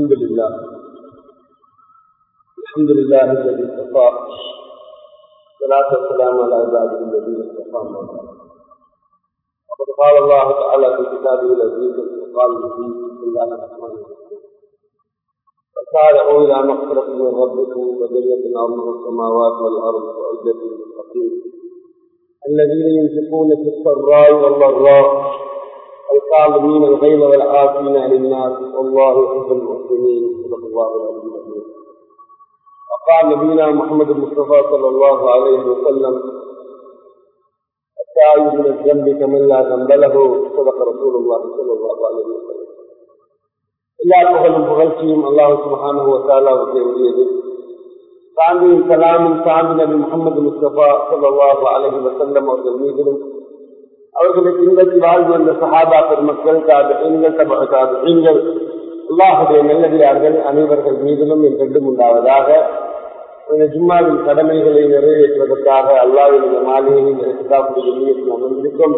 الحمد لله. الحمد لله الذي اصطفى. الصلاة والسلام على عباده الذين اصطفى. وقد قال الله تعالى في كتابه العزيز وقال به بسم الله الرحمن الرحيم. فسارعوا إلى مغفرة من ربكم وجنة أرضها السماوات والأرض وعدة للمتقين. الذين ينفقون في السراء والضراء الكاظمين الغيظ والعافين عن الناس والله يحب المحسنين صدق الله العظيم العظيم وقال نبينا محمد المصطفى صلى الله عليه وسلم التائب من الذنب كمن لا ذنب له صدق رسول الله صلى الله عليه وسلم எல்லா புகழும் புகழ்ச்சியும் அல்லாஹ் சுபஹானஹு வதஆலாவுக்கு உரியது சாந்தியும் சலாமும் சாந்தி நபி முகமது முஸ்தபா ஸல்லல்லாஹு அலைஹி வஸல்லம் அவர்கள் மீதிலும் அவர்களை பின்பற்றி வாழ்ந்து வந்த சஹாபா பெருமக்கள் தாபிகள் தபக தாபிகள் அல்லாஹுடைய நல்லடியார்கள் அனைவர்கள் மீதிலும் என்றென்றும் உண்டாவதாக. ஜும்மாவின் கடமைகளை நிறைவேற்றுவதற்காக அல்லாவின் இந்த மாளிகையில் இருக்கிறாவுடைய நீயத்தில் அமர்ந்திருக்கும்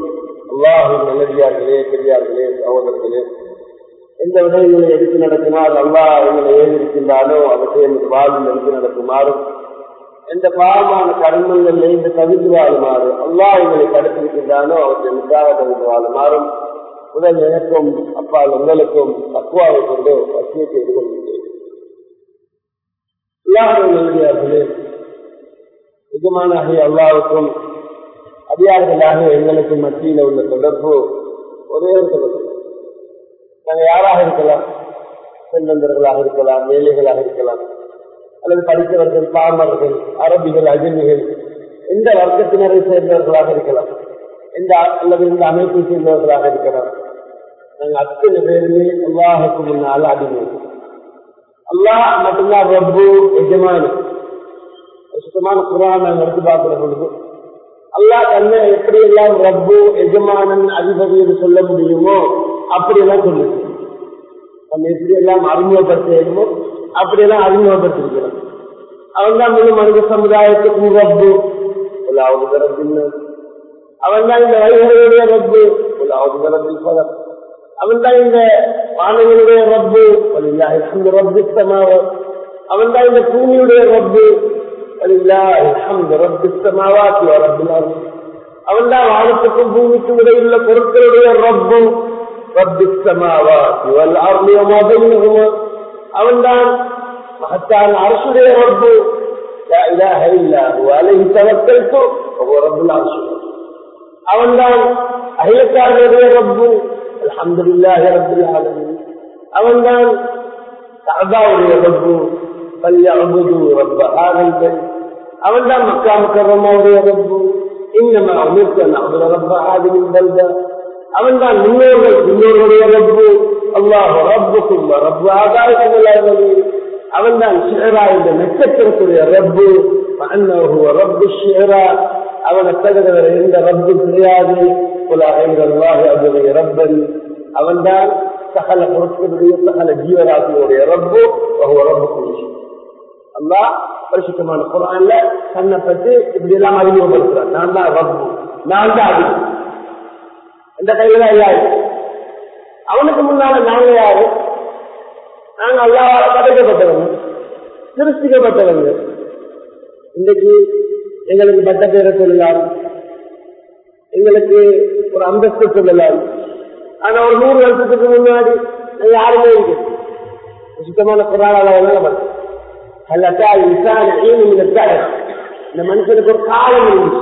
அல்லாஹின் நல்லடியார்களே பெரியார்களே சகோதரர்களே எந்த விடயங்களை எடுத்து நடக்குமாறு அல்லாஹ் எங்களை ஏறிருக்கின்றானோ அவற்றை எனக்கு வாழ்வில் எடுத்து நடக்குமாறும் எந்த பாவமான கர்மங்களில் இருந்து தவிர்த்து வாழுமாறு அல்லாஹ் எங்களை தடுத்திருக்கின்றானோ அவற்றை முக்காக தவிர்த்து வாழுமாறும் முதல் எனக்கும் அப்பா உங்களுக்கும் தக்குவாவை கொண்டு வசிய செய்து கொள்கின்றேன். அல்லாஹர்களே எஜமானாகிய அல்லாவுக்கும் அதிகாரிகளாக எங்களுக்கு மத்தியில் உள்ள தொடர்பு ஒரே ஒரு தொடர்பு. நாங்கள் யாராக இருக்கலாம்? செல்வந்தர்களாக இருக்கலாம் வேலைகளாக இருக்கலாம். அல்லது படித்தவர்கள் பாமர்கள் அரபிகள் அஜமிகள் எந்த வர்க்கத்தினரை சேர்ந்தவர்களாக இருக்கலாம். எந்த அல்லது இந்த அமைப்பை சேர்ந்தவர்களாக இருக்கலாம். நாங்கள் அத்தனை பேருமே அல்லாஹுக்கு முன்னால் அடிமை. அல்லாஹ் மட்டும்தான் ரப்பு எஜமான. சுத்தமான குரான் நாங்கள் எடுத்து பார்க்கிற பொழுது அல்லாஹ் தன்னை எப்படியெல்லாம் ரப்பு எஜமானன் அதிபதி என்று சொல்ல முடியுமோ அப்படியெல்லாம் சொல்லுது. நம்ம எப்படி எல்லாம் வேண்டுமோ அப்படியெல்லாம் அறிமுகப்படுத்திருக்கிறார். அவன் தான் முழு மனித சமுதாயத்துக்கு ரப்பு. உலாவது பிறப்பின்னு அவன் தான் இந்த வயதுடைய ரப்பு. உலாவது பிறப்பில் பலம் அவன் தான் இந்த வானங்களுடைய ரப்பு. இந்த ரப்பித்தமாக அவன் தான் இந்த பூமியுடைய ரப்பு. அவன் தான் வானத்துக்கும் பூமிக்கும் இடையுள்ள பொருட்களுடைய ரப்பும் ரப்பித்தமாவா இவள் ஆர்மியமாக அவன்தான் மகத்தான் அரசுடைய ரப்பு அலகி தவக்கல்கோ ரப்புல் அரசு அவன்தான் அகிலக்காரனுடைய ரப்பு அலமதுல்லாஹி ரப்புல் ஆலமி அவன்தான் கஅபாவுடைய ரப்பு فليعبدوا رب هذا البيت அவன்தான் மக்கா முக்கரமாவுடைய ரப்பு إنما أمرت أن أعبد رب هذه البلدة அவன் தான் முன்னோர்கள் முன்னோர்களுடைய ரப்பு அல்லாஹ் ரப்புக்கும் ரப்பு ஆகாயத்தில் அவன் தான் ஷேரா என்ற நட்சத்திரத்துடைய ரப்பு ரப்பு ஷேரா அவனை தகுந்தவர் எந்த ரப்பு கிடையாது அவருடைய ரப்பன் அவன் தான் சகல பொருட்களுடைய சகல ஜீவராசியுடைய ரப்பு ரப்பு அல்லா பரிசுத்தமான குரான்ல தன்னை பற்றி இப்படி எல்லாம் அறிமுகப்படுத்துறான் நான் தான் ரப்பு நான் தான் அதிகம் இந்த கையில யாரு? அவனுக்கு முன்னால நாங்க யாரு? நாங்க அல்லாவால படைக்கப்பட்டவங்க திருஷ்டிக்கப்பட்டவங்க இன்றைக்கு எங்களுக்கு பட்ட பேரை சொல்லலாம் எங்களுக்கு ஒரு அந்தஸ்து சொல்லலாம் ஆனா ஒரு நூறு வருஷத்துக்கு முன்னாடி யாருமே இருக்கு சுத்தமான குரானால இந்த மனுஷனுக்கு ஒரு காலம் இருந்துச்சு.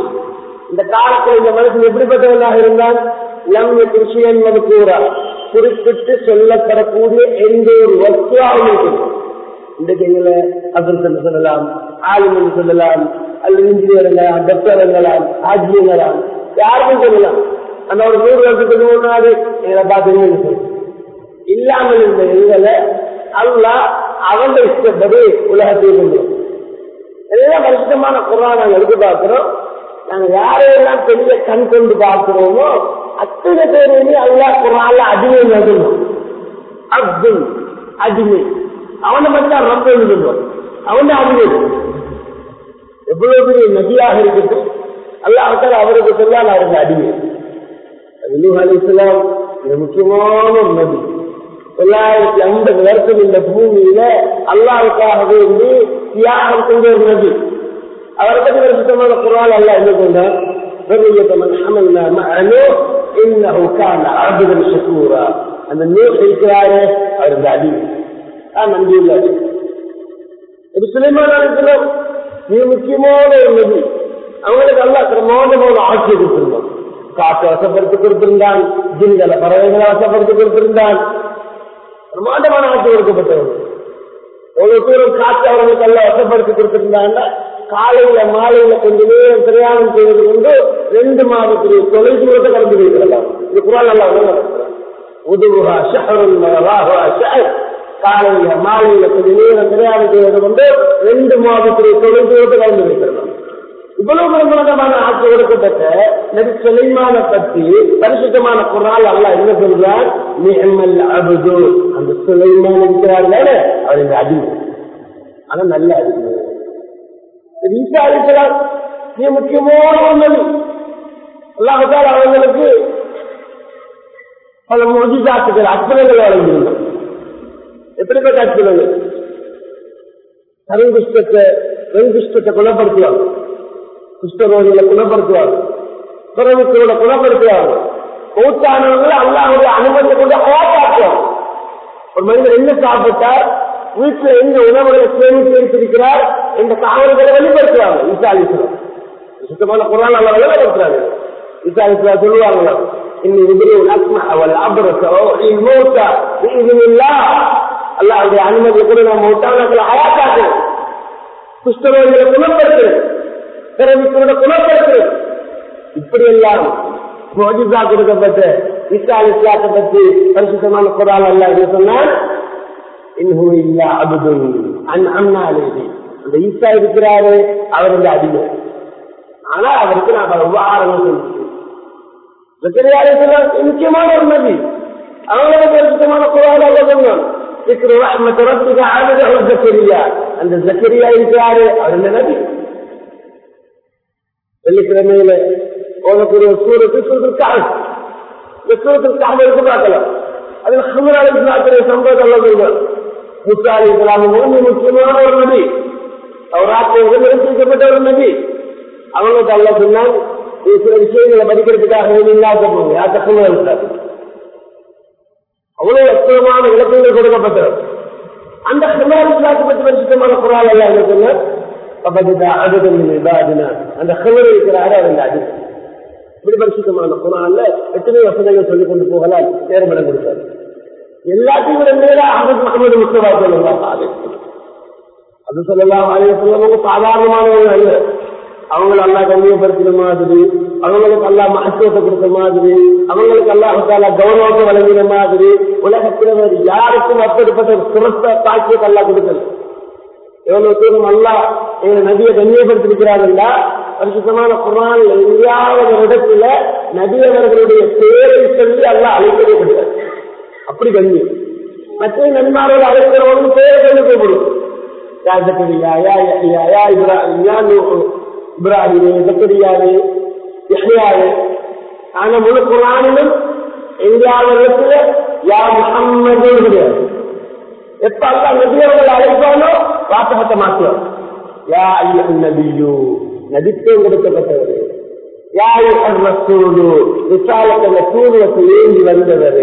இந்த காலத்தில் இந்த மனுஷன் எப்படிப்பட்டவனாக இருந்தால் லம்ய கிருஷியன் மதுக்கூறா குறிப்பிட்டு சொல்லப்படக்கூடிய எந்த ஒரு வஸ்துவாகவும் இருக்கும் இன்றைக்கு எங்களை அப்துல் சொல்லலாம் ஆளுநர் சொல்லலாம் அல்லது இன்ஜினியர் எங்கலாம் ஆஜியங்களாம் யாருமே யாருக்கும் சொல்லலாம். அந்த ஒரு நூறு வருஷத்துக்கு முன்னாடி எங்களை பார்த்து இல்லாமல் இருந்த எங்களை அல்ல அவங்க இஷ்டப்படி உலகத்தை கொண்டு எல்லாம் வருஷமான குரான் நாங்கள் எடுத்து பார்க்கிறோம். நாங்கள் யாரையெல்லாம் பெரிய கண் கொண்டு பார்க்கிறோமோ அத்தனை பேருமே அல்லா குரான்ல அடிமை சொல்லணும் அப்துல் அடிமை அவனை மட்டும் தான் ரொம்ப சொல்லுவோம் அவன் அடிமை எவ்வளவு பெரிய நதியாக இருக்கட்டும் அல்லாஹால அவருக்கு சொல்லால் அவருக்கு அடிமை நூஹ் அலிஸ்லாம் மிக முக்கியமான ஒரு நபி தொள்ளாயிரத்தி ஐம்பது வருஷம் இந்த பூமியில அல்லாவுக்காக வேண்டி தியாகம் கொண்டு ஒரு நபி அவரை பற்றி ஒரு சுத்தமான குரால் அல்ல என்ன கொண்டார் ذرية من حملنا مع نوح إنه كان عبدا شكورا அந்த நூல் இருக்கிறாரே அவர் இந்த அடி தான் நம்பியுள்ளார் இது சுலைமான மிக முக்கியமான ஒரு நபி அவங்களுக்கு அல்லா பிரமாதமான ஆட்சியை கொடுத்திருந்தான் காற்று வசப்படுத்தி கொடுத்திருந்தான் ஜின்களை பறவைகளை வசப்படுத்தி கொடுத்திருந்தான் பிரமாண்டமான ஆட்சி கொடுக்கப்பட்டவர்கள் எவ்வளவு தூரம் காற்று அவர்களுக்கு எல்லாம் வசப்படுத்தி கொடுத்திருந்தாங்கன்னா காலையில மாலையில கொஞ்ச நேரம் பிரயாணம் செய்வது கொண்டு ரெண்டு மாதத்துடைய தொலை தூரத்தை கலந்து வைக்கலாம் இது குரான் நல்லா நடக்கிறார் உதுகுஹா காலையில மாலையில கொஞ்ச நேரம் பிரயாணம் செய்வது ரெண்டு மாதத்துடைய தொலை தூரத்தை கலந்து வைக்கலாம் இவ்வளவு பிரமாண்டமான ஆட்சி கொடுக்கப்பட்ட நபி சுலைமான பற்றி பரிசுத்தமான குரால் அல்ல என்ன சொல்றார்? நிஹமல் அபுது. அந்த சுலைமான் இருக்கிறார்கள் அவருடைய இந்த ஆனா நல்ல அடிமை. ஈசா இருக்கிறார் மிக முக்கியமான ஒன்று அல்லாஹால் அவர்களுக்கு பல மொழிதாக்குகள் அற்புதங்கள் வழங்கியிருந்தோம் எப்படிப்பட்ட அற்புதங்கள்? கருங்குஷ்டத்தை வெண்குஷ்டத்தை குணப்படுத்துவாங்க குஷ்டரோகிகளை குணப்படுத்துவாங்க பிறவிக்கோட குணப்படுத்துவாங்க மூத்தானவங்களை அல்லாஹுடைய அனுமதி கொண்டு அவாக்காக்குவாங்க ஒரு மனிதர் என்ன சாப்பிட்டார்? வீட்டுல எந்த உணவுகளை சேமித்து வைத்திருக்கிறார் என்ற தகவல்களை வெளிப்படுத்துவாங்க. ஈசா சுத்தமான குரான் அல்ல வெளிப்படுத்துறாங்க விசாரிச்சா அலிஸ்லாம் சொல்லுவாங்களா இன்னும் எதிரே அஸ்மா அவள் அபரசோ மூத்தா இதுமில்லா அல்லாவுடைய அனுமதியை கூட நம்ம மூத்தானங்களை அவாக்காக்கு குஷ்டரோகிகளை குணப்படுத்துறது பிறவிக்கோட குணப்படுத்துறது இப்படி எல்லாம் மோஜிசா கொடுக்கப்பட்ட ஈசா அலிஸ்லாத்தை பற்றி பரிசுத்தமான குரான் அல்ல என்று சொன்னால் இன்னும் இல்லா அபுதுன் அன் அண்ணாலேதி அந்த ஈசா இருக்கிறாரு அவர் இந்த அடிமை ஆனா அவருக்கு நான் زكريا عليه السلام انت ما النبي أنا لم يجتمعنا قرآن الله ظنان ذكر رحمة ربك عبده زكريا. عند زكريا انت عليه عند النبي. ذكر ميلة وذكر سورة سورة الكعب سورة الكعب يقول كلام هذا الخمر على ابن عبد الله الله ظنان موسى عليه السلام مؤمن مسلمان والنبي أوراق يقول انت جبت النبي أولا الله ظنان சில விஷயங்களை படிக்கிறதுக்காக இல்லாத போங்க யார் தகவல் அவ்வளவு அற்புதமான விளக்கங்கள் கொடுக்கப்பட்டது. அந்த ஹமர் பற்றி பரிசுத்தமான குரால் எல்லாம் இருக்குங்க அந்த ஹமர் இருக்கிறாரு அவர் அடி இப்படி பரிசுத்தமான குரான்ல எத்தனை சொல்லிக் கொண்டு போகலாம். நேர்மடம் கொடுத்தாரு. எல்லாத்தையும் விட மேல அஹமது முகமது முஸ்தபா சொல்லலாம் அது சொல்லலாம். அதே சொல்லவங்க அல்ல அவங்களை அல்லா கண்ணியப்படுத்தின மாதிரி அவங்களுக்கு அல்லா மகத்துவத்தை கொடுத்த மாதிரி அவங்களுக்கு அல்லாஹால கௌரவத்தை வழங்கின மாதிரி உலகத்தில் யாருக்கும் அப்படிப்பட்ட ஒரு சிறந்த காட்சியத்தை அல்லா கொடுக்கல. எவ்வளவு தூரம் அல்லா எங்க நதியை கண்ணியப்படுத்திருக்கிறார்களா பரிசுத்தமான குரான் எங்கேயாவது இடத்துல நதியவர்களுடைய பேரை சொல்லி அல்லா அழைக்கவே கிடையாது அப்படி கண்ணியம். மற்ற நண்பர்கள் அழைக்கிறவங்க பேரை சொல்லி கூப்பிடும் யா யா யா யா இப்ராஹிமே ஜக்கரியாவே யஹ்யாவே ஆனா முழு குரானிலும் எங்கேயாவது இடத்துல யா முஹம்மது கிடையாது எப்ப அல்லா நபியவர்கள் அழைப்பானோ வாசகத்தை மாற்றுவோம் யா ஐயன் நபியோ நபித்தே கொடுக்கப்பட்டவர் யா ஐயன் ரசூலு விசாலத்தில் சூரியத்தை ஏந்தி வந்தவர்.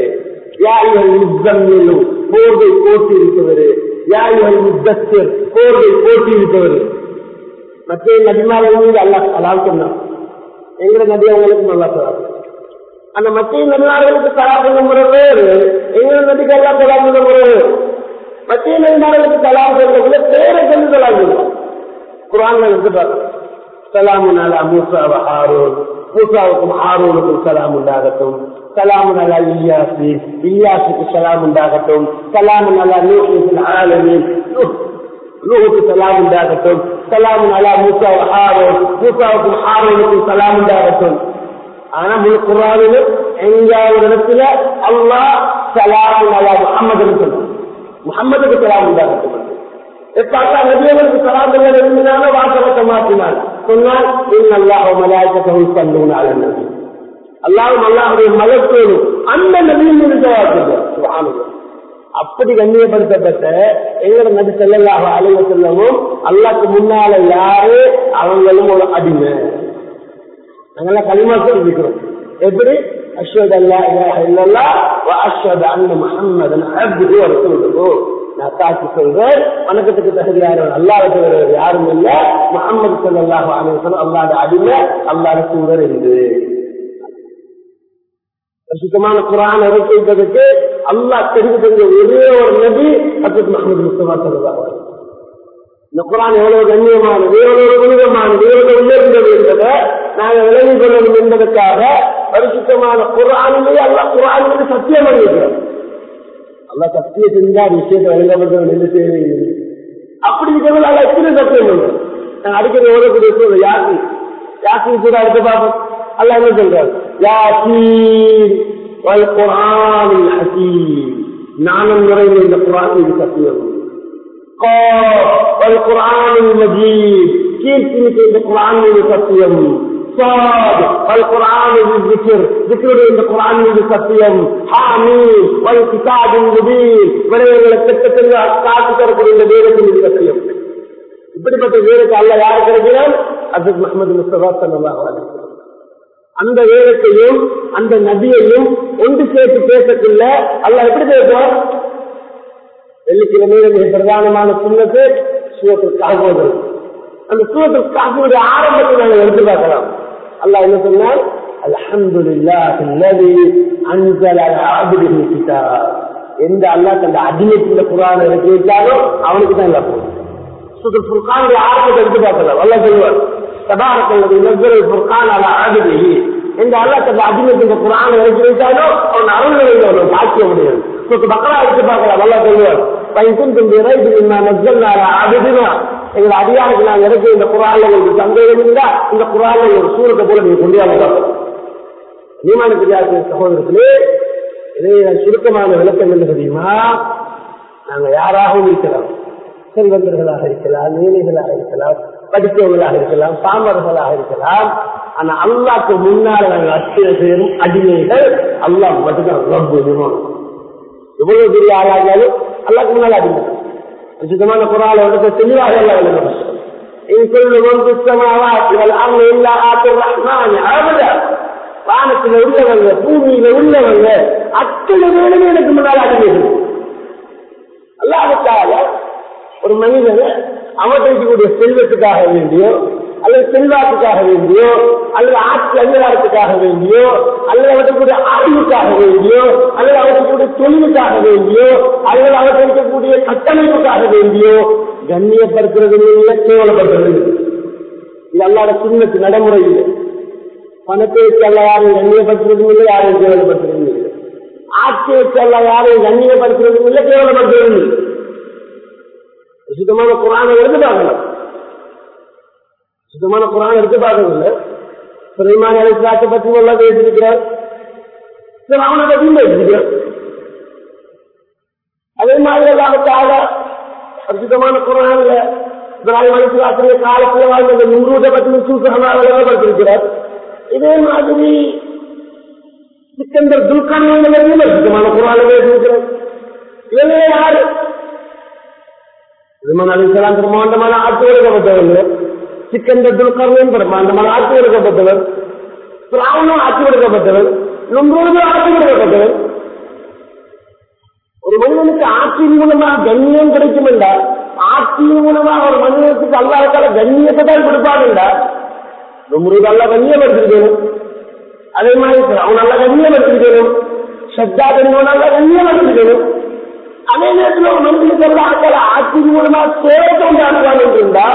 யா ஐயன் முத்தம்மிலு போர்வை போட்டி இருக்கவர் யா ஐயன் முத்தர் போர்வை போட்டி இருக்கவர் மற்ற நபிமார்கள் மீது அல்லா அலாம் சொன்னான் எங்களை நபி அவங்களுக்கு நல்லா சொல்லாது அந்த மத்திய நபிமார்களுக்கு தலாபுங்க முறை வேறு எங்களை நபிக்கு எல்லாம் தலாபுங்க முறை வேறு மத்திய நபிமார்களுக்கு தலாம் சொல்றதுல பேரை சொல்லி தலாம் சொல்லுவோம் குரான்ல இருந்து பார்க்கலாம் சலாமுன் அலா மூசா ஹாரூன் மூசாவுக்கும் ஹாரூனுக்கும் சலாம் உண்டாகட்டும் சலாமுன் அலா இல்யாசி இல்யாசுக்கு சலாம் உண்டாகட்டும் சலாம் அலா மூசா ஹாரோன் மூசாவுக்கும் ஹாரோனுக்கும் சலாம் உண்டாகட்டும் ஆனா முழு குரானிலும் எங்காவது இடத்துல அல்லாஹ் சலாம் அலா முகமது முகமதுக்கு முகம்மதுக்கு சலாம் உண்டாகட்டும் எப்ப நபியவருக்கு சலாம் விரும்பினாலும் வாசகத்தை மாற்றினார் சொன்னால் அல்லாஹ் மலாய்க்கத்தை தந்தூன் அல்லாவும் அல்லாஹுடைய மலத்தோடு அந்த நபியின் மீது ஜவாப் அப்படி கண்ணியப்படுத்தப்பட்ட எங்களோட நபி செல்லலாக அலைவ செல்லவும் அல்லாக்கு முன்னால யாரு? அவங்களும் ஒரு அடிமை. நாங்கெல்லாம் களிமா சொல்லிக்கிறோம். எப்படி? அஸ்வத் அல்லா இலாஹ அஸ்வத் அண்ண முஹம்மதன் அப்துஹு வ நான் தாக்கி சொல்றேன். வணக்கத்துக்கு தகுதியானவர் அல்லாஹ் தவிர யாரும் இல்லை. முகமது ஸல்லல்லாஹு அலைஹி சொல்ல அல்லாத அடிமை அல்லாத சூழல் என்று சுத்தமான குரான் இறக்கிட்டதுக்கு அல்லா தெரிந்து தந்த ஒரே ஒரு நபி அசத் மஹமது முஸ்தபா ஸல்லல்லாஹு இந்த குரான் எவ்வளவு கண்ணியமானது எவ்வளவு புனிதமானது எவ்வளவு உயர்ந்தது என்பதை நாங்கள் விளங்கிக் கொள்ளணும் என்பதற்காக பரிசுத்தமான குரானிலேயே அல்ல குரானிலே சத்தியம் பண்ணிக்கிறோம் அல்ல சத்தியம் செஞ்சா விஷயத்தை வழங்கப்பட்டவன் என்ன தேவையில்லை அப்படி இருக்கிறது அல்ல எத்தனை சத்தியம் பண்ணுறோம் நான் அடிக்கடி ஓடக்கூடிய சொல்ல யாசி யாசி கூட அடுத்து பார்ப்போம். அல்ல என்ன சொல்றாரு யாசீன் வல் குரானில் ஹசீம் நானும் நிறைந்த இந்த குரான் இது சத்தியம் والقرآن المجيد كيف تلك القرآن من سطيم صاد والقرآن بالذكر ذكر القرآن من سطيم حامين والكتاب المبين விரைவில் திட்டத்தில் காத்து தரக்கூடிய இந்த வேதத்தின் சத்தியம் இப்படிப்பட்ட வேதத்தை அல்ல யார் கிடைக்கிறார் அசத் முகமது முஸ்தபா சல்லாஹ் அந்த வேதத்தையும் அந்த நதியையும் ஒன்று சேர்த்து பேசக்குள்ள அல்ல எப்படி பேசுவார் வெள்ளிக்கிழமையில மிக பிரதானமான சுண்ணத்து சூரத்து காகுவது அந்த சூரத்து காகுடைய ஆரம்பத்தை நாங்கள் எடுத்து பார்க்கலாம். அல்லாஹ் என்ன சொன்னால் அல்ஹம்துலில்லாஹ் அல்லதி அன்ஸல அலா அப்திஹி எந்த அல்லாஹ் தந்த அடிமைக்குள்ள குர்ஆன் இறக்கி வைத்தாலோ அவனுக்கு தான் எல்லாம் போகும் சூரத்து ஆரம்பத்தை எடுத்து பார்க்கலாம். அல்ல சொல்லுவார் தபாரக் அல்லதி நஸல ஃபுர்கான் அலா அப்திஹி இந்த அல்லாஹ் தந்த அடிமைக்குள்ள குர்ஆன் இறக்கி வைத்தாலோ அவன் அருள் நிறைந்தவன் சாட்சிய முடியாது சூரத்து பக்ரா எடுத்து பார்க்கலாம் நல்லா சொல்லுவார் பைக்குந்தும் விரைவில் நான் நஜல்னா அபிதினா எங்க அடியாருக்கு நான் இறக்கி இந்த குரான்ல உங்களுக்கு சந்தேகம் இருந்தா இந்த குரான்ல ஒரு சூரத்தை போல நீங்க கொண்டு வாங்க நீமான தெரியாத சகோதரத்திலே இதே சுருக்கமான விளக்கம் என்ன தெரியுமா நாங்க யாராகவும் இருக்கலாம் செல்வந்தர்களாக இருக்கலாம் ஏழைகளாக இருக்கலாம் படித்தவர்களாக இருக்கலாம் பாமர்களாக இருக்கலாம். ஆனா அல்லாக்கு முன்னால் நாங்கள் அத்தனை பேரும் அடிமைகள் அல்லா மட்டும்தான் ரொம்ப எவ்வளவு பெரிய ஆளாகியாலும் அல்லாக்கு முன்னால் அடிமை. சுத்தமான குரால வந்து தெளிவாக எல்லாம் எழுதணும் வானத்தில் உள்ளவங்க பூமியில உள்ளவங்க அத்தனை பேருமே எனக்கு முன்னால் அடிமைகள். அல்லாவிட்டால ஒரு மனிதனை அவன் செல்வத்துக்காக வேண்டியோ அல்லது செல்வாக்குக்காக வேண்டியோ அல்லது ஆட்சி அதிகாரத்துக்காக வேண்டியோ அல்லது அவற்றுக்குரிய அறிவுக்காக வேண்டியோ அல்லது அவற்றுக்குரிய தொழிலுக்காக வேண்டியோ அல்லது அவர்கள் கட்டமைப்புக்காக வேண்டியோ கண்ணியப்படுத்துறது இல்லை கேவலப்படுத்துறது இல்லை. இது அல்லாத சின்னத்து நடைமுறை இல்லை. பணத்தை அல்ல யாரையும் கண்ணியப்படுத்துறதும் இல்லை யாரையும் கேவலப்படுத்துறதும் இல்லை. ஆட்சி அல்ல யாரையும் கண்ணியப்படுத்துறதும் இல்லை கேவலப்படுத்துறதும் இல்லை. சுத்தமான குரானை எடுத்து பார்க்கலாம் சுத்தமான குரான் எடுத்து பார்க்கவில்லை சுலைமான் அலிஸ்லாத்தை பற்றி எல்லாம் பேசியிருக்கிறார். அவனை பற்றியும் பேசியிருக்கிறார். அதே மாதிரி காலத்தாக சுத்தமான குரான்ல இப்ராஹிம் அலிஸ்லாத்துடைய காலத்தில் வாழ்ந்த நூறுவதை பற்றி சூசகமாக இதே மாதிரி சிக்கந்தர் துல்கான் சுத்தமான குரான பேசியிருக்கிறார். இவங்க யாரு? திருமண அலிசலாம் பிரம்மாண்டமான ஆட்சி எடுக்கப்பட்டவங்க சிக்கந்தர் துல்கர்ணன் பிரம்மாண்டமான ஆட்சி எடுக்கப்பட்டவர் பிராவணம் ஆட்சி எடுக்கப்பட்டவர் நொம்பொழுது ஆட்சி எடுக்கப்பட்டவர் ஒரு மனிதனுக்கு ஆட்சியின் மூலமா கண்ணியம் கிடைக்கும் என்றால் ஆட்சியின் மூலமா ஒரு மனிதனுக்கு அல்லாஹால கண்ணியத்தை தான் கொடுப்பான் என்றால் நொம்பொழுது நல்ல கண்ணியம் எடுத்துருக்கணும் அதே மாதிரி அவன் நல்ல கண்ணியம் எடுத்துருக்கணும் சத்தா கண்ணியம் நல்ல கண்ணியம் எடுத்துருக்கணும் அதே நேரத்தில் ஒரு மனிதனுக்கு அல்லாஹால ஆட்சியின் மூலமா சேவத்தை உண்டாக்குவான் என்று இருந்தா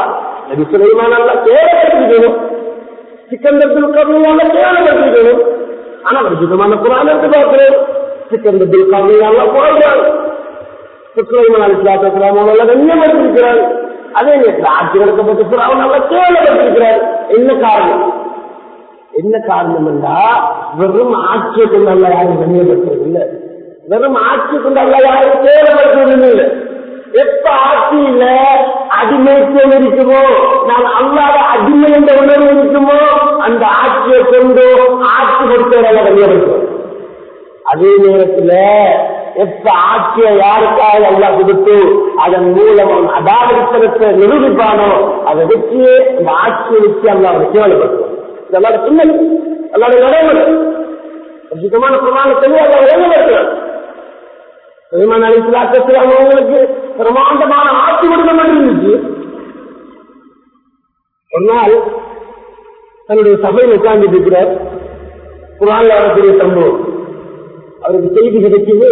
நபி சுலைமான் அல்ல கேவலப்படுத்திக்கணும் சிக்கந்தத்தில் கருணையால கேவலப்படுத்திக்கணும் ஆனா பரிசுத்தமான குரான் எடுத்து பார்க்கிறோம் சிக்கந்தத்தில் கருணையால போடுறான் சுலைமான் அலிஸ்லாத்துலாம் நல்ல கண்ணியப்படுத்திருக்கிறார் அதே நேரத்தில் ஆட்சி நடக்கப்பட்ட புறாவும் நல்ல கேவலப்படுத்திருக்கிறார் என்ன காரணம் என்ன காரணம் என்றா வெறும் ஆட்சியை கொண்டு ஆட்சி கொண்டு அல்ல யாரும் கேவலப்படுத்துறது இல்லை எப்ப ஆட்சியில அடிமைத்துவம் இருக்குமோ நான் அல்லாத அடிமை என்ற உணர்வு இருக்குமோ அந்த ஆட்சியை கொண்டு ஆட்சி கொடுத்தவர்கள் கண்ணியப்படுத்துவோம் அதே நேரத்துல எப்ப ஆட்சியை யாருக்காக எல்லாம் கொடுத்து அதன் மூலம் அவன் அதாபத்திரத்தை நிரூபிப்பானோ அதை வச்சு அந்த ஆட்சியை வச்சு அவங்க அவனை கேவலப்படுத்துவோம் இதெல்லாம் சின்ன எல்லாரும் நடைமுறை சுத்தமான பிரமாண தெளிவாக விளங்கப்படுத்துவார் பெருமான் அலி இஸ்லாத்து அவங்களுக்கு பிரமாண்டமான ஆட்சி கொடுக்க இருந்துச்சு ஒரு நாள் தன்னுடைய சபையில் உட்கார்ந்துட்டு இருக்கிறார். குரான்ல வரக்கூடிய சம்பவம். அவருக்கு செய்தி கிடைக்குது.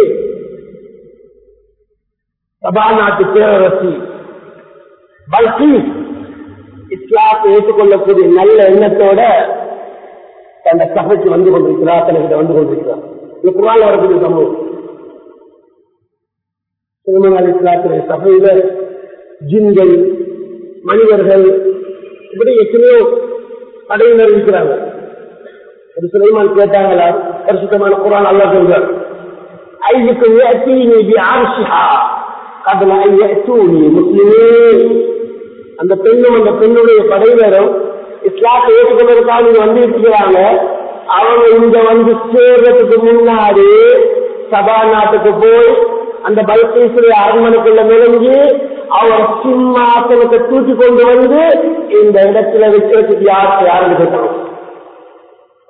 சபா நாட்டு பேரரசி பல்கி இஸ்லாத்தை ஏற்றுக்கொள்ளக்கூடிய நல்ல எண்ணத்தோட தந்த சபைக்கு வந்து கொண்டிருக்கிறார் தனக்கிட்ட வந்து கொண்டிருக்கிறார். இந்த குரான்ல வரக்கூடிய சம்பவம். சுலமன் அலி சபையில ஜின்கள் மனிதர்கள் இப்படி எத்தனையோ படையினர் இருக்கிறாங்க ஒரு சுலைமான் கேட்டாங்களா? பரிசுத்தமான குரான் அல்லா சொல்றார் ஐயுக்கு ஏற்றி நீதி ஆர்ஷிஹா காட்டுல ஐயத்து நீ முஸ்லிமே அந்த பெண்ணும் அந்த பெண்ணுடைய படையினரும் இஸ்லாத்தை ஏற்றுக்கொள்வதற்காக நீங்க வந்து இருக்கிறாங்க அவங்க இங்க வந்து சேர்றதுக்கு முன்னாடி சபா நாட்டுக்கு போய் அந்த பல்கேஸ்வரிய அரண்மனைக்குள்ள நுழைஞ்சு அவர் சிம்மாசனத்தை தூக்கி கொண்டு வந்து இந்த இடத்துல வைக்கிறதுக்கு யாருக்கு யாருன்னு கேட்டாங்க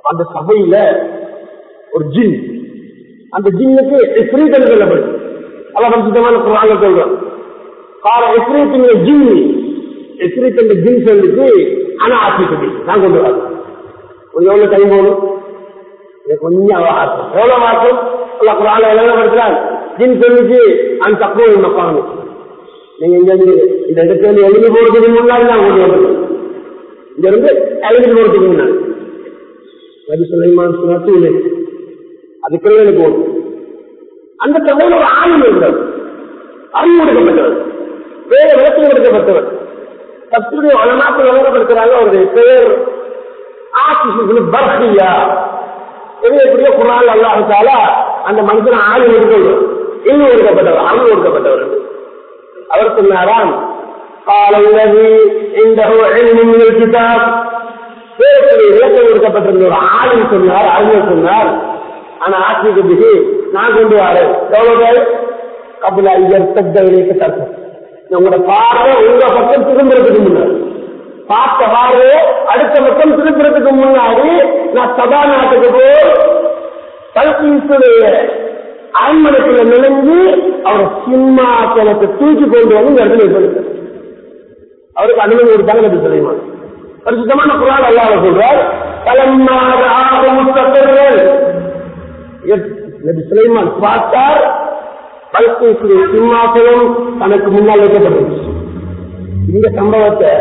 அந்த சபையில ஒரு ஜின். அந்த ஜின்னுக்கு எஃப்ரீத் சொல்லப்படுது. அதான் சுத்தமான குரான சொல்றோம் கால எஃப்ரீத் ஜின். எஃப்ரீத் ஜின் சொல்லிட்டு ஆனா ஆசிக்கு நான் கொண்டு வரேன் கொஞ்சம் எவ்வளவு டைம் போகணும்? இது கொஞ்சம் அவகாசம் எவ்வளவு மாசம் குரான எழுதப்படுத்துறாங்க ஜின் சொல்லிச்சு அந்த தக்குவ மக்கானு நீங்க இங்க இருந்து இந்த இடத்துல இருந்து எழுதி போறதுக்கு முன்னாடி நான் கொண்டு இங்க இருந்து எழுதி போறதுக்கு முன்னாடி. நபி சுலைமான் இல்லை. அதுக்குள்ள எனக்கு ஓடும் அந்த சபையில் ஒரு ஆளும் இருந்தார் அறிவுறுக்கப்பட்டவர் வேற விளக்கம் கொடுக்கப்பட்டவர். தத்துடைய வளமாக்கள் வழங்கப்படுத்துறாங்க அவருடைய பெயர் ஆசிஷு பர்ஹியா எப்படியோ குரால் அல்லாஹால அந்த மனுஷன் ஆளு எடுக்கணும் இன்னும் ஒடுக்கப்பட்டவர் அங்கு ஒடுக்கப்பட்டவர் அவர் சொன்னாராம் விளக்கம் கொடுக்கப்பட்டிருந்த ஒரு ஆளும் சொன்னார் அறிஞர் சொன்னார். ஆனா ஆத்மிகத்துக்கு நான் கொண்டு வரேன். எவ்வளவு கபிலா ஐயர் சத்த இணைக்க தர்க்கம் உங்களோட பார்வை உங்க பக்கம் திரும்புறதுக்கு முன்னாடி. பார்த்த பார்வை அடுத்த பக்கம் திரும்புறதுக்கு முன்னாடி நான் சபாநாட்டுக்கு போய் அரண்மனைக்குள்ள நுழைஞ்சு அவர் சிம்மாசனத்தை தூக்கி கொண்டு வந்து இந்த இடத்துல வைத்திருக்கிறார். அவருக்கு அனுமதி கொடுத்தாங்க நபி சுலைமான். பரிசுத்தமான குரான் அல்லாஹ் சொல்றார் பலமாக முத்தர்கள் நபி சுலைமான் பார்த்தார் பல்கேசுடைய சிம்மாசனம் தனக்கு முன்னால் வைக்கப்பட்டுச்சு இந்த சம்பவத்தை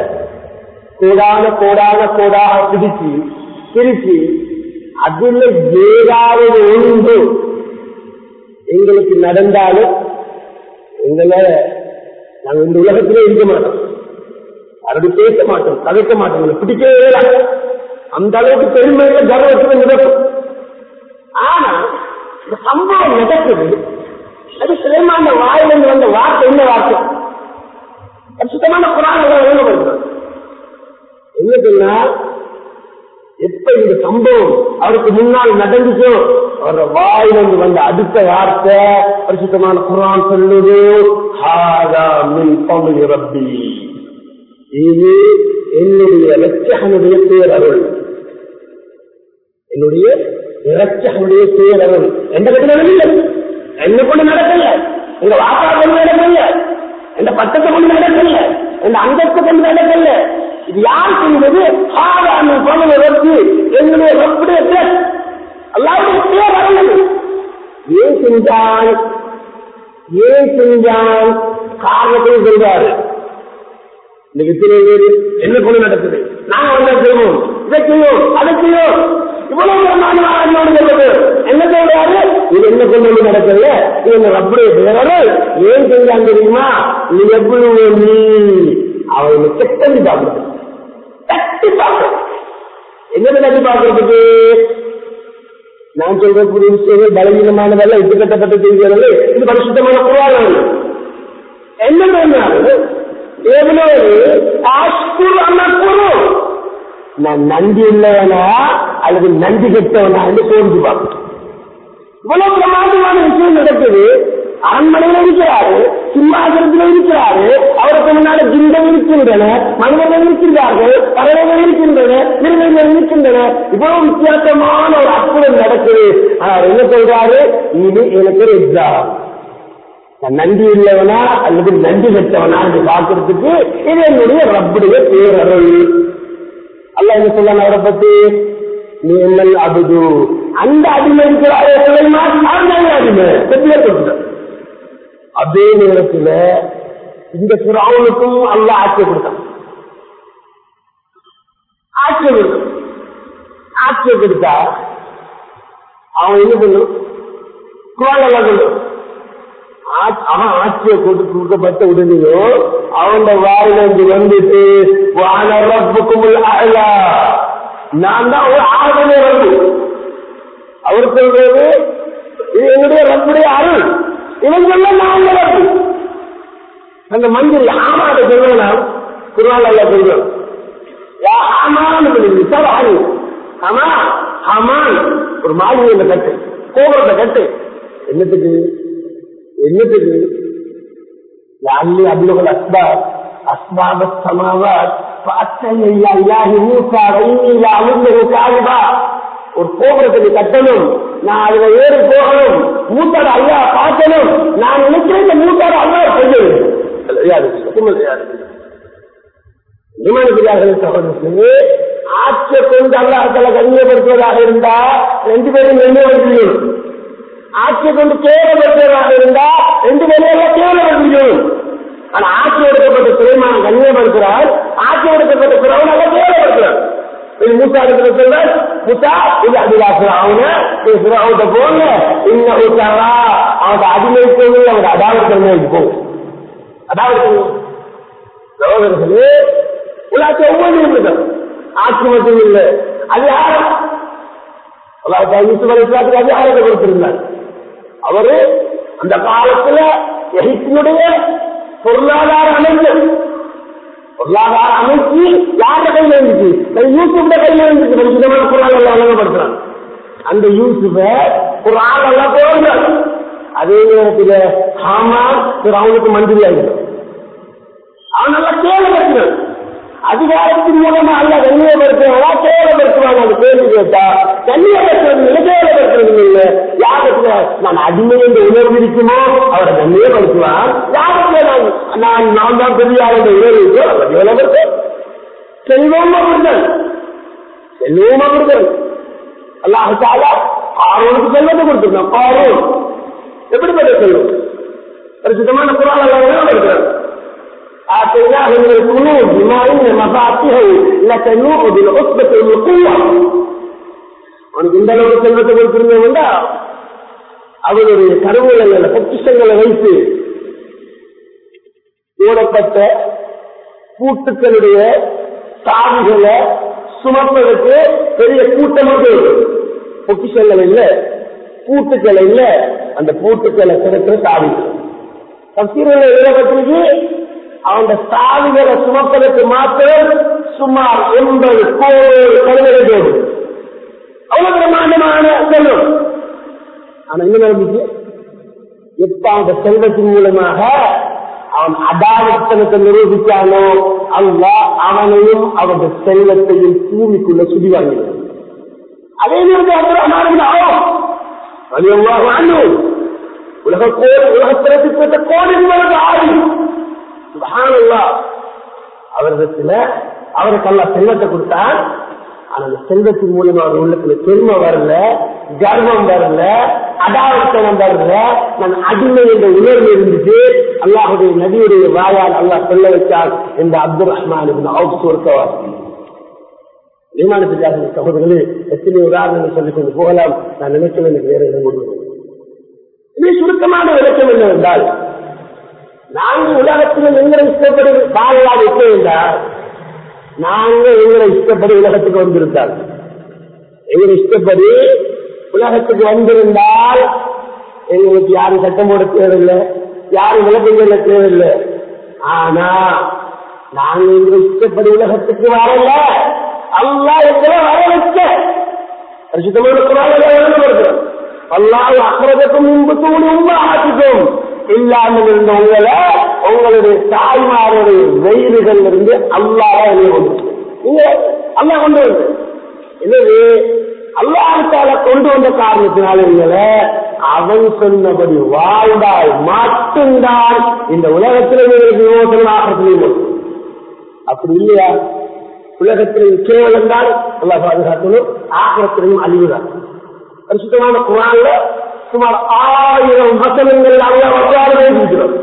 கோடான கோடான கோடாக பிடிச்சு பிரிச்சு அதுல ஏதாவது ஒன்று எங்களுக்கு நடந்தாலும் எங்களை நாங்கள் இந்த உலகத்திலே இருக்க மாட்டோம். அப்படி பேச மாட்டோம் கதைக்க மாட்டோம். பிடிக்கவே இல்லை. அந்த அளவுக்கு பெருமையில கர்வத்தில் நடக்கும் ஆனா இந்த சம்பவம் நடக்குது. அது சிலமான வாயிலிருந்து வந்த வார்த்தை என்ன வார்த்தை? சுத்தமான குரான் எழுதப்படுகிறது என்ன சொன்னா? எப்ப இந்த சம்பவம் அவருக்கு முன்னால் நடந்துச்சோ? அவரோட வாயிலிருந்து வந்த அடுத்த வார்த்தை பரிசுத்தமான குரான் சொல்லுது. ஹாதா ரப்பி. இது என்னுடைய லட்சகனுடைய பேரருள். என்னுடைய இலட்சகனுடைய பேரருள். எந்த கட்டு நடக்கல? என்ன கொண்டு நடக்கல? எங்க வாக்காளர் கொண்டு நடக்கல? எந்த பட்டத்தை கொண்டு நடக்கல? எந்த அந்தஸ்து கொண்டு நடக்கல? இது யார் செய்வது ஆதாம பணம் வச்சு என்னுடைய ரப்புடைய பேர். அல்லாவுடைய பேர் வரலது ஏன் செஞ்சான் ஏன் செஞ்சான் காரணத்தை சொல்றாரு. இன்னைக்கு எத்தனை பேரு என்ன கொண்டு நடக்குது? நாங்க வந்து செய்வோம் இதை செய்வோம் அதை செய்வோம். இவ்வளவு சொல்றது. என்ன சொல்றாரு? இது என்ன கொண்டு வந்து நடக்கல? இது என்ன ரப்புடைய பேரரு ஏன் செஞ்சான் தெரியுமா? நீ எவ்வளவு நீ அவனை கெட்டது பார்க்கறது தட்டி பார்க்கறது என்னது தட்டி பார்க்கறதுக்கு? நான் சொல்றக்கூடிய விஷயங்கள் பலவீனமானதல்ல இட்டு கட்டப்பட்ட செய்திகள் இது பரிசுத்தமான குரான் என்ன சொன்னாரு? எவ்வளவு நான் நன்றி இல்லவனா அல்லது நன்றி கெட்டவனா என்று தோன்றி பார்க்கணும் இவ்வளவு பிரமாதமான விஷயம் நடக்குது. அரண்மனையில இருக்கிறாரு சிம்மாசனத்தில் இருக்கிறாரு அவருக்கு முன்னாடி ஜிந்தம் இருக்கின்றன மனிதர்கள் இருக்கின்றார்கள் பறவைகள் இருக்கின்றன மிருகங்கள் இருக்கின்றன. இவ்வளவு வித்தியாசமான ஒரு அற்புதம் நடக்குது. அவர் என்ன சொல்றாரு? இது எனக்கு ஒரு எக்ஸாம் நன்றி உள்ளவனா அல்லது நன்றி பெற்றவனா என்று பார்க்கறதுக்கு இது என்னுடைய ரப்புடைய பேரருள். அல்ல என்ன சொல்ல அவரை பத்தி? நீங்கள் அபுது. அந்த அடிமை இருக்கிறாரே சுலைமான் அவர்தான் அடிமை அதே நேரத்தில் இந்த சிறாவுக்கும் அல்ல ஆட்சியை கொடுத்தான். ஆட்சியை கொடுத்தான். ஆட்சியை கொடுத்தா அவன் என்ன பண்ணும்? குழந்தை எல்லாம் அவன் ஆட்சியை கொண்டு கொடுக்கப்பட்ட உடனேயோ அவன் வாயில இருந்து வந்துட்டு வான நான் தான் ஒரு ஆகவே ரப்பு அவர் சொல்றது இது என்னுடைய ரப்புடைய அருள். இவன் சொல்ல நான் தான் ரப்பு அந்த மஞ்சள் ஆமாத சொல்லலாம் குரான் அல்ல சொல்றோம் யா ஆமான்னு சொல்லி சவாரி ஆமா ஆமான் ஒரு மாளிகையில கட்டு கோபுரத்தை கட்டு என்னத்துக்கு என்னத்துக்கு لعلي أبلغ الأسباب أسباب السماوات فأتني إلى الله موسى وإني لأظنه كاذبا ஒரு கோபுரத்துக்கு கட்டணும். நான் அதுல ஏறி போகணும். மூத்தாட ஐயா பார்க்கணும். நான் நினைக்கிறேன் இந்த மூத்தாட ஐயா செய்யணும் விமானத்திலாக ஆட்சியை கொண்டு அல்லாஹால கண்ணியப்படுத்துவதாக இருந்தா ரெண்டு பேரும் கண்ணியப்படுத்தணும் ஆட்சியை கொண்டு கேவலப்படுத்துவதாக இருந்தா ரெண்டு பேரும் எல்லாம் ஆனா ஆட்சி எடுக்கப்பட்ட துறைமான கண்ணியப்படுத்துறார் ஆட்சி எடுக்கப்பட்ட துறவனாக எல்லாம் கேவலப்படுத்துறார் இது மூசா முத்தா இது அதிகா சுராவுன இது சுராவுட்ட போங்க இன்னும் ஊத்தாவா அவன் அடிமைக்கு அவன் அடாவத்தன்மைக்கு போகும் உலகத்தை ஒவ்வொன்றும் இருக்கும் ஆட்சி மட்டும் இல்லை அதிகாரம் யூசுப் அலிஸ்லாத்துக்கு அதிகாரத்தை கொடுத்திருந்தார் அவரு அந்த காலத்துல எகிப்தினுடைய பொருளாதார அமைச்சர் பொருளாதார அமைப்பு யார கையில இருந்துச்சு? யூசுப்ட கையில இருந்துச்சு. பரிசுத்தமான குரான் எல்லாம் அழகப்படுத்துறாங்க அந்த யூசுப குரான் எல்லாம் போடுறாங்க அதே நேரத்தில் ஹாமா அவனுக்கு மந்திரி ஆகிடும் அவன் நல்லா கேவலப்படுத்தினான் அதிகாரத்தின் மூலமா அல்ல கண்ணியப்படுத்துவாங்களா கேவலப்படுத்துவாங்க அந்த கேள்வி கேட்டா கண்ணியப்படுத்துறது இல்லை கேவலப்படுத்துறது இல்லை. யாகத்துல நான் அடிமை என்று உணர்வு இருக்குமோ? அவரை கண்ணியப்படுத்துவான் யாகத்துல நான் நான் நான் தான் பெரிய ஆள் என்ற உணர்வு இருக்கோ? அவரை கேவலப்படுத்தும் செல்வம் அப்படிதான் செல்வம் அப்படிதான் அல்லாஹாலா ஆரோனுக்கு செல்வத்தை கொடுத்துருக்கான் ஆரோன் எப்படிப்பட்ட செல்வம்? பரிசுத்தமான குரான் எல்லாம் இருக்கிறார் آتيناه من الكنوز ما إن مفاتيحه لتنوء بالعصبة والقوة அவனுக்கு இந்த அளவுக்கு செல்வத்தை கொடுத்திருந்தா அவனுடைய கருவூலங்களை பொக்கிஷங்களை வைத்து மூடப்பட்ட பூட்டுக்களுடைய சாவிகளை சுமப்பதற்கு பெரிய கூட்டமாக இருக்கும் பொக்கிஷங்கள் இல்ல பூட்டுக்கள் இல்ல அந்த பூட்டுக்களை திறக்கிற சாவிகள் தப்சீரில் எழுதப்பட்டிருக்கு அவன் சாவிகளை சுமப்பதற்கு மாத்திரம் சுமார் எண்பது கோடி கருவறை தேவை. அவ்வளவு பிரமாண்டமான செல்வம். ஆனா என்ன நடந்துச்சு? எப்ப அந்த செல்வத்தின் மூலமாக அவன் அதாவத்தனத்தை நிரூபித்தானோ? அல்ல அவனையும் அவனுடைய செல்வத்தையும் பூமிக்குள்ள சுடி வாங்கினான் அதே நேரத்தில் உலக கோடி உலகத்திற்கு பெற்ற கோடி ஆடி சுபஹானல்லா அவரிடத்துல அவருக்கு அல்ல செல்வத்தை கொடுத்தான். ஆனா அந்த செல்வத்தின் மூலியமா அவர் உள்ளத்துல பெருமை வரல கர்வம் வரல அடாவத்தனம் வரல நான் அடிமை என்ற உணர்வு இருந்துச்சு அல்லாஹுடைய நதியுடைய வாயால் அல்லாஹ் சொல்ல வைத்தார் இந்த அப்துல் ரஹ்மான் சொர்க்கவாசி. விமானத்துக்காக சகோதரர்களே எத்தனை உதாரணங்கள் சொல்லிக் கொண்டு போகலாம். நான் நினைச்சேன் எனக்கு வேற இடம் கொண்டு சுருக்கமான விளக்கம் என்னவென்றால் நாங்கள் உலகத்தில் எங்களை இஷ்டப்படி பாதுகாப்பு வைக்க நாங்கள் எங்களை இஷ்டப்படி உலகத்துக்கு வந்திருந்தால். எங்களை இஷ்டப்படி உலகத்துக்கு வந்திருந்தால் எங்களுக்கு யாரும் சட்டம் போட தேவையில்லை யாரும் விளக்கங்கள தேவையில்லை. ஆனா நாங்கள் எங்களை இஷ்டப்படி உலகத்துக்கு வரல. அல்லா எங்களை வர வைக்க பரிசுத்தமான குரான் எழுதப்படுகிறோம் அல்லாஹ் அக்கறதுக்கும் முன்பு தூணி உருவாக்கிக்கும் இல்லாமல் இருந்த உங்களை உங்களுடைய தாய்மாருடைய வயிறுகள் இருந்து அல்லாத வெளியே கொண்டு கொண்டு வந்து எனவே அல்லாத்தால கொண்டு வந்த காரணத்தினால உங்களை அவன் சொன்னபடி வாழ்ந்தால் மட்டும்தான் இந்த உலகத்தில் உங்களுக்கு அப்படி இல்லையா? உலகத்திலையும் கேவலம் தான் நல்லா பாதுகாக்கணும் ஆக்கிரத்திலையும் அழிவுதான். பரிசுத்தமான குரான்ல சுமார் ஆயிரம் வசனங்கள் அல்ல வரலாறு பேசியிருக்கிறார்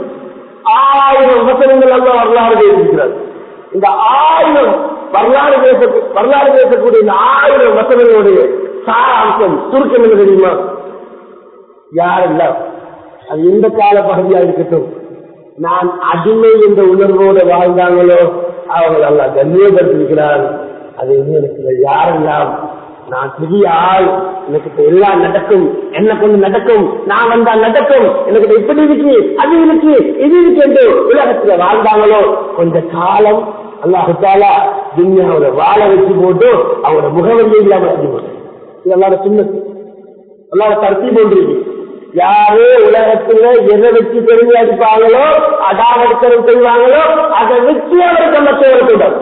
ஆயிரம் வசனங்கள் அல்ல வரலாறு பேசியிருக்கிறார் இந்த ஆயிரம் வரலாறு பேச வரலாறு பேசக்கூடிய இந்த ஆயிரம் வசனங்களுடைய சாராம்சம் சுருக்கம் என்ன தெரியுமா? யாரல்ல அது எந்த கால பகுதியா இருக்கட்டும். நான் அடிமை என்ற உணர்வோடு வாழ்ந்தாங்களோ அவர்கள் எல்லாம் கண்ணியப்படுத்திருக்கிறார் அது இன்னும் எனக்கு யாரெல்லாம் நான் பெரிய ஆள் எனக்கு எல்லாம் நடக்கும். என்ன கொண்டு நடக்கும்? நான் வந்தா நடக்கும். எனக்கு இப்படி இருக்கு அது இருக்கு இது இருக்கு என்று உலகத்துல வாழ்ந்தாங்களோ கொஞ்ச காலம் அல்லாஹாலா துன்யாவோட வாழ வச்சு போட்டு அவரோட முகவரியை இல்லாம வச்சு போட்டு இது எல்லாரும் சின்னது எல்லாரும் தரத்தி போன்றிருக்கு யாரு உலகத்துல எதை வச்சு தெரிஞ்சு அடிப்பாங்களோ அடாவடித்தனம் செய்வாங்களோ அதை வச்சு அவருக்கு மற்றவர் சொல்றாரு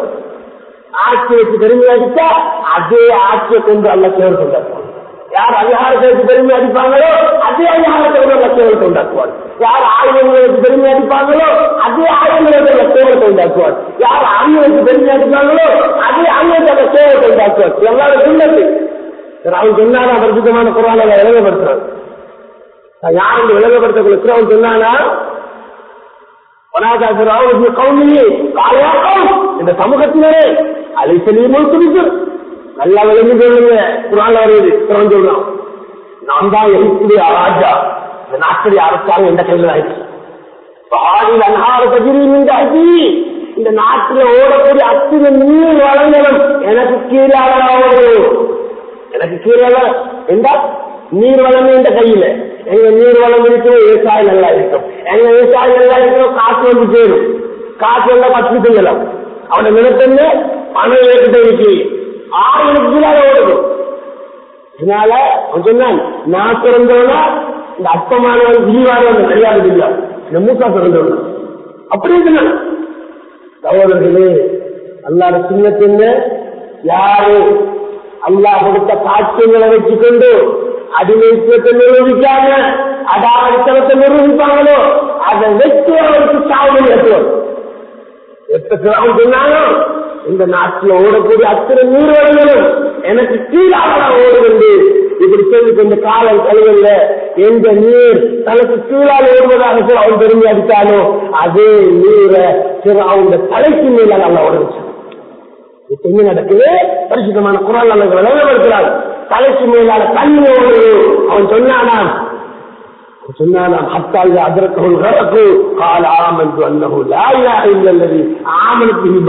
ஆட்சி வச்சு பெருமை அடித்தா அதே ஆட்சியை கொண்டு அல்ல தேர்வு கொண்டாடுவார் யார் அதிகாரத்தை வச்சு பெருமை அடிப்பாங்களோ அதே அதிகாரத்தை கொண்டு அல்ல தேர்வு கொண்டாடுவார் யார் ஆயுதங்களை வச்சு பெருமை அடிப்பாங்களோ அதே ஆயுதங்களை கொண்டு அல்ல சேவர் கொண்டாடுவார் யார் அறிவை வச்சு பெருமை அடிப்பாங்களோ அதே ஆயுதத்தை அல்ல சேவர் கொண்டாடுவார் எல்லாரும் சொன்னது அவன் சொன்னானா பரிசுத்தமான குரான யார் இந்த விளங்கப்படுத்தக்கூடிய அவன் சொன்னானா இந்த சமூகத்தினரே அலைசலியுமோ துணிச்சு நல்லா விளங்கி சொல்லுங்க குரான் வருது குரான் சொல்றான். நான் தான் எகிப்துடைய ராஜா. இந்த நாட்டுடைய அரசாங்கம் எந்த கையில் ஆயிடுச்சு இந்த நாட்டில் ஓடக்கூடிய அத்தனை நீர் வளங்களும் எனக்கு கீழாக எனக்கு கீழே எந்த நீர் வளம் என்ற கையில. எங்க நீர் வளம் இருக்கும் விவசாயம் நல்லா இருக்கும். எங்க விவசாயம் நல்லா இருக்கிறோம் காசு வந்து சேரும். காசு வந்தா பத்து செல்லலாம் அவனை நினைத்தன்னு பணம் ஏற்கிட்ட இருக்கு ஆயிரம் கீழாக ஓடுது. இதனால அவன் சொன்னான் நான் பிறந்தவனா இந்த அற்பமானவன் விரிவானவன் கிடையாது இல்ல இந்த மூக்கா பிறந்தவன். அப்படி சொன்னான். சகோதரர்களே அல்லாத சின்ன சின்ன யாரு அல்லாஹ் கொடுத்த காட்சியங்களை வச்சுக்கொண்டு அடிமைத்துவத்தை நிரூபிக்காம அடாவடித்தனத்தை நிரூபிப்பாங்களோ அதை வச்சு அவருக்கு சாவு எத்தனை எப்ப சொன்னாலும் இந்த நாட்டில் ஓடக்கூடிய அத்தனை நீர்வழிகளும் எனக்கு கீழாக ஓடுகிறது இப்படி சொல்லி கொண்டு காலம் கழுவல்ல எந்த நீர் தனக்கு கீழால் ஓடுவதாக சொல்லி அவன் பெருமை அடித்தாலோ அதே நீரை சிறு அவங்க தலைக்கு மேல நல்லா ஓடுச்சு இப்ப என்ன நடக்குது? பரிசுத்தமான குரல் அல்லது தலைக்கு மேலால தண்ணி ஓடுது. அவன் சொன்னானா சொன்னானாம் ஹத்தால் அதற்குள் கரக்கு கால ஆமந்து அன்னஹு லா இலாஹ இல்லல்லதி. ஆமனத் பிஹி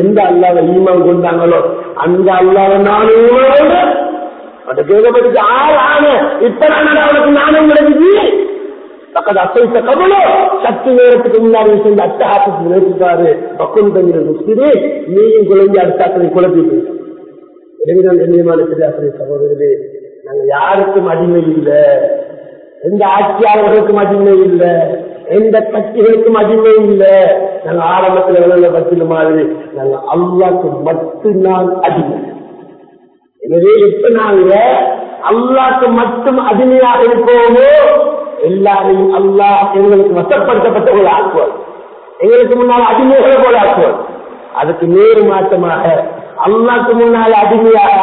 எந்த அல்லாத ஈமான் கொண்டாங்களோ அந்த அல்லாத நானும் ஈமான் அந்த கேட்கப்பட்டு ஆள் ஆன இப்ப அவனுக்கு நானும் கிடைக்குது பக்கத்து அசைத்த கபலோ. சத்து நேரத்துக்கு முன்னாடி செஞ்ச அட்டஹாசத்துக்கு நேசித்தாரு பக்கம் தங்கிற முஸ்லிமே நீயும் குழந்தை அடுத்தாக்களை குழப்பிட்டு இறைவனால் கண்ணியமான பிரியாசிரிய சகோதரர்களே நாங்க யாருக்கும் அடிமை இல்லை. எந்த ஆட்சியாளர்களுக்கும் அடிமை இல்லை. எந்த கட்சிகளுக்கும் அடிமை இல்லை. நாங்க ஆரம்பத்தில் விளங்க பத்தின மாதிரி நாங்க அல்லாக்கு மட்டும்தான் அடிமை. எனவே இப்ப நாங்க அல்லாக்கு மட்டும் அடிமையாக இருப்போமோ எல்லாரையும் அல்லாஹ் எங்களுக்கு வசப்படுத்தப்பட்டவர்கள் ஆக்குவார் எங்களுக்கு முன்னால் அடிமைகளை போல ஆக்குவார் அதுக்கு நேரு மாற்றமாக அல்லாக்கு முன்னால் அடிமையாக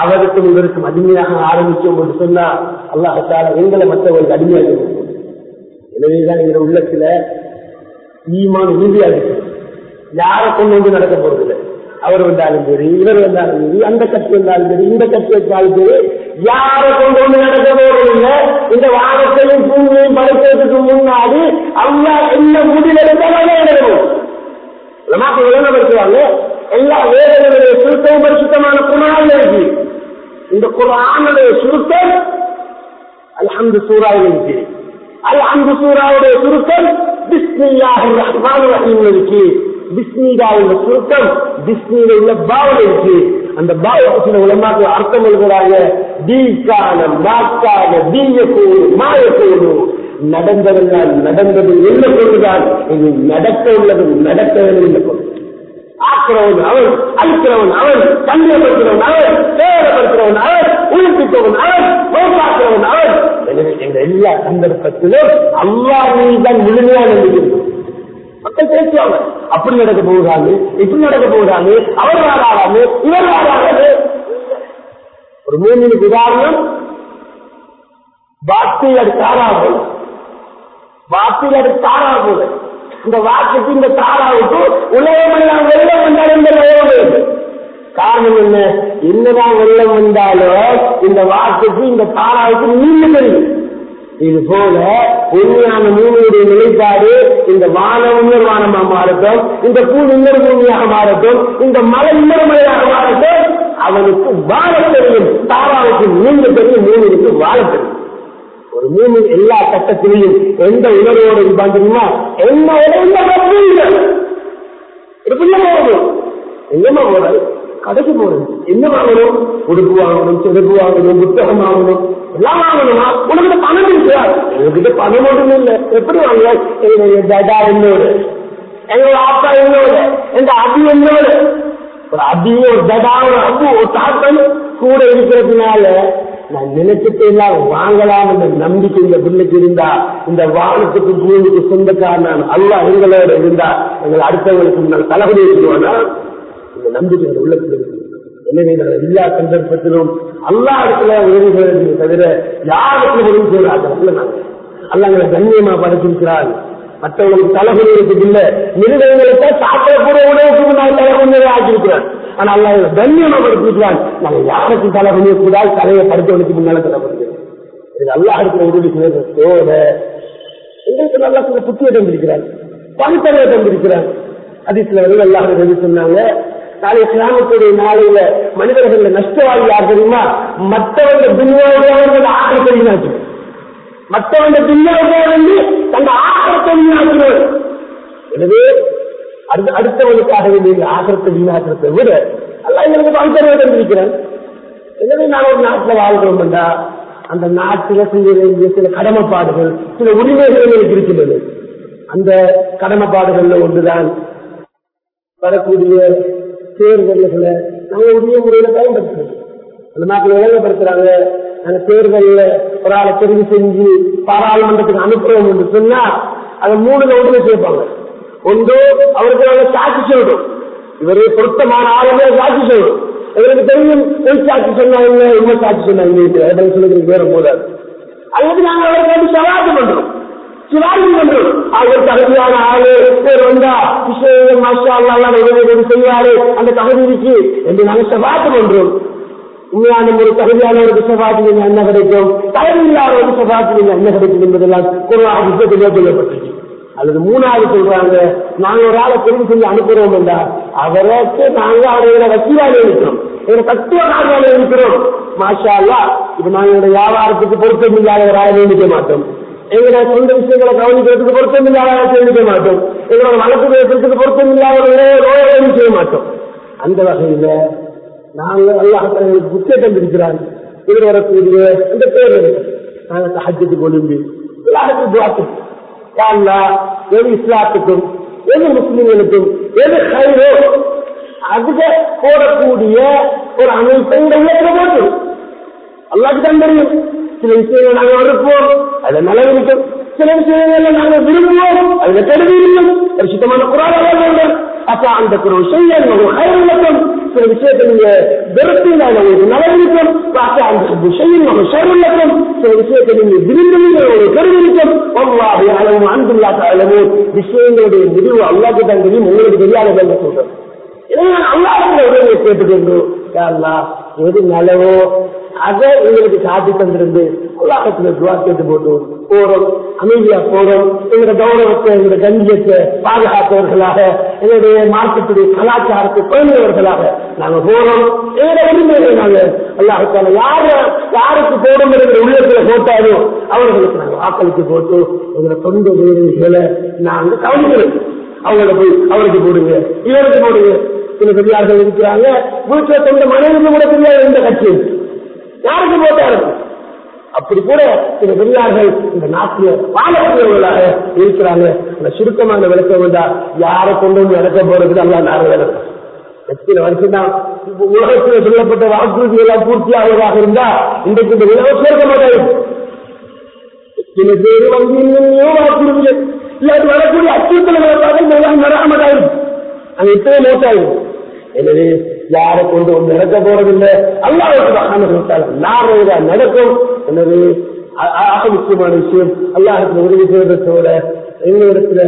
அவருக்கும் இவருக்கும் அடிமையாக ஆரம்பிக்கும் என்று சொன்னா அல்லாஹால எங்களை மற்றவர்கள் அடிமையாக இருக்கும் எனவேதான் எங்க உள்ளத்துல ஈமான் உறுதியாக யாரை கொண்டு வந்து நடக்க போறதில்லை. அவர் வந்தாலும் சரி இவர் வந்தாலும் சரி அந்த கட்சி வந்தாலும் சரி இந்த கட்சி வச்சாலும் சரி யாரை கொண்டு வந்து நடக்க போறதில்ல? இந்த வானத்தையும் பூமியையும் படைக்கிறதுக்கு முன்னாடி அவங்க என்ன முடிவெடுத்தாலும் நடக்கும். நமக்கு விளங்கப்படுத்துவாங்க எல்லா வேதங்களுடைய சுருக்கம் பரிசுத்தமான குணால் இருக்கு இந்த குரானுடைய சுருக்கம் அல்ஹம்து சூறாவில் இருக்கு அல்ஹம்து சூறாவுடைய சுருக்கம் பிஸ்மில்லாஹி ரஹ்மான் ரஹீம் இருக்கு பிஸ்மிதாவுடைய சுருக்கம் பிஸ்மியில உள்ள பாவல் இருக்கு அந்த பாவுக்கு சில உலமாக்கள் அர்த்தம் எழுதுறாங்க. தீக்கான மாக்கான தீய கூடு மாய கூடு நடந்ததெல்லாம் நடந்தது என்ன கொண்டுதான் இது நடக்க உள்ளது நடக்க வேண்டும் என்று ஆக்கிறவன் அவன் அழிக்கிறவன் அவன் கண்ணியப்படுத்துறவன் அவன் சேதப்படுத்துறவன் அவன் உயிர்ப்பிப்பவன் அவன் நோக்காக்குறவன் அவன் எனவே எங்க எல்லா சந்தர்ப்பத்திலும் அல்லா தான் முழுமையான மக்கள் பேசுவாங்க அப்படி நடக்க போகிறாங்க இப்படி நடக்க போகிறாங்க அவர் வாராங்க இவர் வாராங்க ஒரு மூமினுக்கு உதாரணம் வார்த்தையில் அது தாராகும் வார்த்தையில் தாராகும் இந்த வாக்குக்கு இந்த தாராவுக்கு உலகமெல்லாம் வெள்ளம் வந்தாலும் இந்த உலகம் இருக்கு காரணம் என்ன? என்னதான் வெள்ளம் வந்தாலும் இந்த வாக்குக்கு இந்த தாராவுக்கு நீங்க இது போல உண்மையான மூணுடைய நிலைப்பாடு இந்த வானம் இன்னொரு வானமா மாறட்டும் இந்த பூ இன்னொரு பூமியாக மாறட்டும் இந்த மலை இன்னொரு மலையாக மாறட்டும் அவனுக்கு வாழ தெரியும். தாராவுக்கு நீங்க தெரியும் மூணுக்கு வாழ தெரியும். ஒரு மூணு எல்லா கட்டத்திலையும் எந்த உணர்வோடு இருப்பான் தெரியுமா என்ன எந்த போகணும். எங்கம்மா போறாரு கடைக்கு போறது. என்ன வாங்கணும்? உடுப்பு வாங்கணும் செடுப்பு வாங்கணும் புத்தகம் வாங்கணும் எல்லாம் வாங்கணுமா? உனக்கு பணம் இருக்கா எங்ககிட்ட பணம் ஒன்றும் இல்லை. எப்படி வாங்க எங்க தடா என்னோடு. எங்களோட ஆத்தா என்னோட. எங்க அபி என்னோடு. ஒரு அபியும் ஒரு தடா ஒரு அபு ஒரு தாத்தன் கூட இருக்கிறதுனால நான் நினைச்சிட்டு எல்லாம் வாங்கலாம் என்ற நம்பிக்கை இந்த பிள்ளைக்கு இருந்தா இந்த வானத்துக்கு பூமிக்கு சொந்தக்காரன் அல்ல எங்களோட இருந்தா எங்கள் அடுத்தவங்களுக்கு முன்னால் தளபதி வச்சுருவானா இந்த நம்பிக்கை எங்கள் உள்ளத்தில் இருக்கு. எனவே நாங்கள் எல்லா சந்தர்ப்பத்திலும் அல்லா இடத்துல உதவி தவிர யாருக்கும் உதவி செய்யறாங்க நாங்கள் அல்லாங்களை கண்ணியமா படைச்சிருக்கிறார் மற்றவங்களுக்கு தளபதி இருக்குது இல்ல மிருகங்களுக்கு சாப்பிடக்கூடிய உணவுக்கு முன்னால் தலைகுனியை ஆக்கியிருக்கிறார் ஆனா அல்ல கண்ணியமா படுத்திருக்கிறான் நம்ம யாருக்கும் தலைகுனிய கூடாது தலையை படித்தவனுக்கு முன்னால தலைப்படுகிறோம் இது நல்லா இருக்கிற உதவி செய்யறதோட எங்களுக்கு நல்லா சில புத்தியை தந்திருக்கிறார். பணித்தலையை தந்திருக்கிறார். அது சில வந்து எல்லாரும் உதவி சொன்னாங்க? நாளை கிராமத்துடைய நாளையில மனிதர்கள் நஷ்டவாதி யார் தெரியுமா? மற்றவங்க துன்யாவுடைய ஆக்கத்தை வீணாச்சு மற்றவங்க துன்யாவுடைய வந்து தங்க ஆக்கத்தை வீணாக்கினவர் எனவே அடுத்த அடுத்தவனுக்காக வேண்டிய ஆகரத்தை வீணாக்கிறதை விட அல்ல எங்களுக்கு பகுத்தறிவை தந்திருக்கிறேன் எனவே நான் ஒரு நாட்டில் வாழ்கிறோம்டா அந்த நாட்டில் செய்ய வேண்டிய சில கடமைப்பாடுகள் சில உரிமைகள் எங்களுக்கு இருக்கின்றது. அந்த கடமைப்பாடுகள்ல ஒன்றுதான் வரக்கூடிய தேர்தல்களை நாங்க உரிய முறையில பயன்படுத்துறோம் அந்த நாட்டில் ஒழுங்குபடுத்துறாங்க. அந்த தேர்தலில் ஒரு ஆளை தெரிவு செஞ்சு பாராளுமன்றத்துக்கு அனுப்புறோம் என்று சொன்னா அதை மூணு ஒன்றுமே சேர்ப்பாங்க. ஒன்று அவருக்கு நாங்கள் சாட்சி சொல்லணும் இவரை பொருத்தமான ஆளுமே சாட்சி சொல்லணும் எங்களுக்கு தெரியும் பொய் சாட்சி சொன்னாங்க இல்லை உண்மை சாட்சி சொன்னா இல்லை அதெல்லாம் சொல்லுறது வேற போதாது அல்லது நாங்கள் அவருக்கு வந்து சவாதி பண்றோம். சிவாஜி பண்றோம். அவர் தகுதியான ஆளு பேர் வந்தா விஷயம் மாஷா அல்லா உதவி செய்வாரு அந்த தகுதி என்று நாங்கள் சவாத்து பண்றோம். உண்மையான ஒரு தகுதியானவருக்கு சவாத்து நீங்க என்ன கிடைக்கும்? தகுதி இல்லாத ஒரு சவாத்து நீங்க என்ன கிடைக்கும் என்பதெல்லாம் குருவாக புத்தகத்திலே சொல்லப்பட்டிருக்கு. அல்லது மூணாவது சொல்றாங்க நாங்க ஒரு ஆளை தெரிவு செஞ்சு அனுப்புறோம் என்றா அவருக்கு நாங்க அவரோட வக்கீலாக இருக்கிறோம். எங்க தத்துவ காரியால இருக்கிறோம். மாஷா அல்லா இப்ப நாங்களோட வியாபாரத்துக்கு பொருத்தம் இல்லாதவராக நினைக்க மாட்டோம். எங்களோட சொந்த விஷயங்களை கவனிக்கிறதுக்கு பொருத்தம் இல்லாத நினைக்க மாட்டோம். எங்களோட வழக்கு பேசுறதுக்கு பொருத்தம் இல்லாத செய்ய மாட்டோம். அந்த வகையில நாங்கள் அல்லாஹ் புத்தகம் தந்திருக்கிறார் இதில் வரக்கூடிய அந்த பேர் நாங்கள் சஹஜத்துக்கு ஒழுங்கு எல்லாருக்கும் துவாக்கு எது இஸ்லாத்துக்கும் எது முஸ்லிம்களுக்கும் எது கைரோ அதுக்கு போடக்கூடிய ஒரு அமைப்பை இந்த உலகத்தில் போட்டு அல்லாக்கு தான் தெரியும் சில விஷயங்கள் நாங்கள் வெறுப்போம் அதுல நல்லது இருக்கும் சில விஷயங்கள்ல நாங்கள் விரும்புவோம் அதுல கருதி இருக்கும் ஒரு சுத்தமான குரான வேண்டும் அப்ப அந்த குரல் செய்ய கைவிளக்கம் சில விஷயத்தை நீங்க வெறுப்பீங்க அதுல உங்களுக்கு நல்லது இருக்கும் அப்ப அந்த விஷயம் நம்ம ஷர்விளக்கம் சில விஷயத்தை நீங்க விரும்புவீங்க ஒரு கருதி இருக்கும் அல்லாஹ் அளவும் அன்புல்லா அளவும் விஷயங்களுடைய முடிவு அல்லாக்கு எது நல்லவோ அதை உங்களுக்கு சாதி தந்திருந்து உலகத்துல துவா கேட்டு போட்டு போறோம். அமைதியா போறோம். எங்களோட கௌரவத்தை எங்களோட கண்ணியத்தை பாதுகாத்தவர்களாக எங்களுடைய மார்க்கத்துடைய கலாச்சாரத்தை குழந்தைவர்களாக நாங்க போறோம். எங்களோட உரிமையை நாங்க அல்லாஹால யார யாருக்கு போடும் உள்ளத்துல போட்டாலும் அவர்களுக்கு நாங்க வாக்களித்து போட்டு எங்களோட தொண்டு உரிமைகளை நாங்கள் கவனிக்கிறோம். அவங்கள போய் அவருக்கு போடுங்க. இவருக்கு போடுங்க. சில பெரியார்கள் இருக்கிறாங்க. வீட்டுல சொந்த மனைவிக்கு கூட தெரியாது இந்த கட்சி. யாருக்கு போட்டாரு? அப்படி கூட சில பெரியார்கள் இந்த நாட்டில வாழக்கூடியவர்களாக இருக்கிறாங்க. அந்த சுருக்கமான விளக்கம் வந்தா யாரை கொண்டு வந்து இறக்க போறது நல்லா நாங்கள் விளக்கம் எத்தனை வருஷம் தான் உலகத்தில் சொல்லப்பட்ட வாக்குறுதி எல்லாம் பூர்த்தியாவதாக இருந்தா இன்றைக்கு இந்த உலகம் சேர்க்க மாட்டாரு எத்தனை பேர் வந்து இன்னும் வாக்குறுதிகள் இல்லாட்டி வரக்கூடிய அச்சுறுத்தல்களை பார்த்து இந்த உலகம் நடக்க மாட்டாரு அங்க எத்தனை மோட்டாயிரும் எனவே யாரை கொண்டு வந்து நடக்க போறதில்லை அல்லாவுக்கு நான் நடக்கும் எனவே ஆக முக்கியமான விஷயம் அல்லாஹத்துல உதவி செய்வதோட எங்களிடத்துல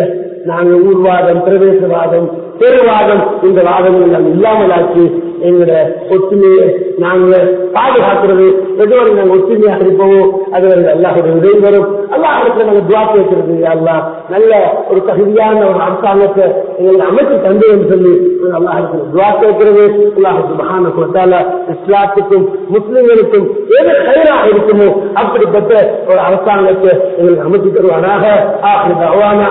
நாங்கள் ஊர்வாதம் பிரதேசவாதம் பெருவாதம் இந்த வாதங்கள் எல்லாம் இல்லாமலாக்கி எங்களோட ஒற்றுமையை நாங்க பாதுகாக்கிறது. எதுவரை நாங்க ஒற்றுமையாக இருப்போமோ அதுவரை அல்லாஹுடைய உதவி வரும் அல்லாஹுக்கு நாங்க துவா கேட்கிறது. அல்லா நல்ல ஒரு தகுதியான ஒரு அரசாங்கத்தை எங்களுக்கு அமைச்சு தந்து என்று சொல்லி அல்லாஹுக்கு துவா கேட்கிறது. அல்லாஹுக்கு மகான கொடுத்தால இஸ்லாத்துக்கும் முஸ்லிம்களுக்கும் எது கயிறாக இருக்குமோ அப்படிப்பட்ட ஒரு அரசாங்கத்தை எங்களுக்கு அமைச்சு தருவானாக. ஆஹ் அவானா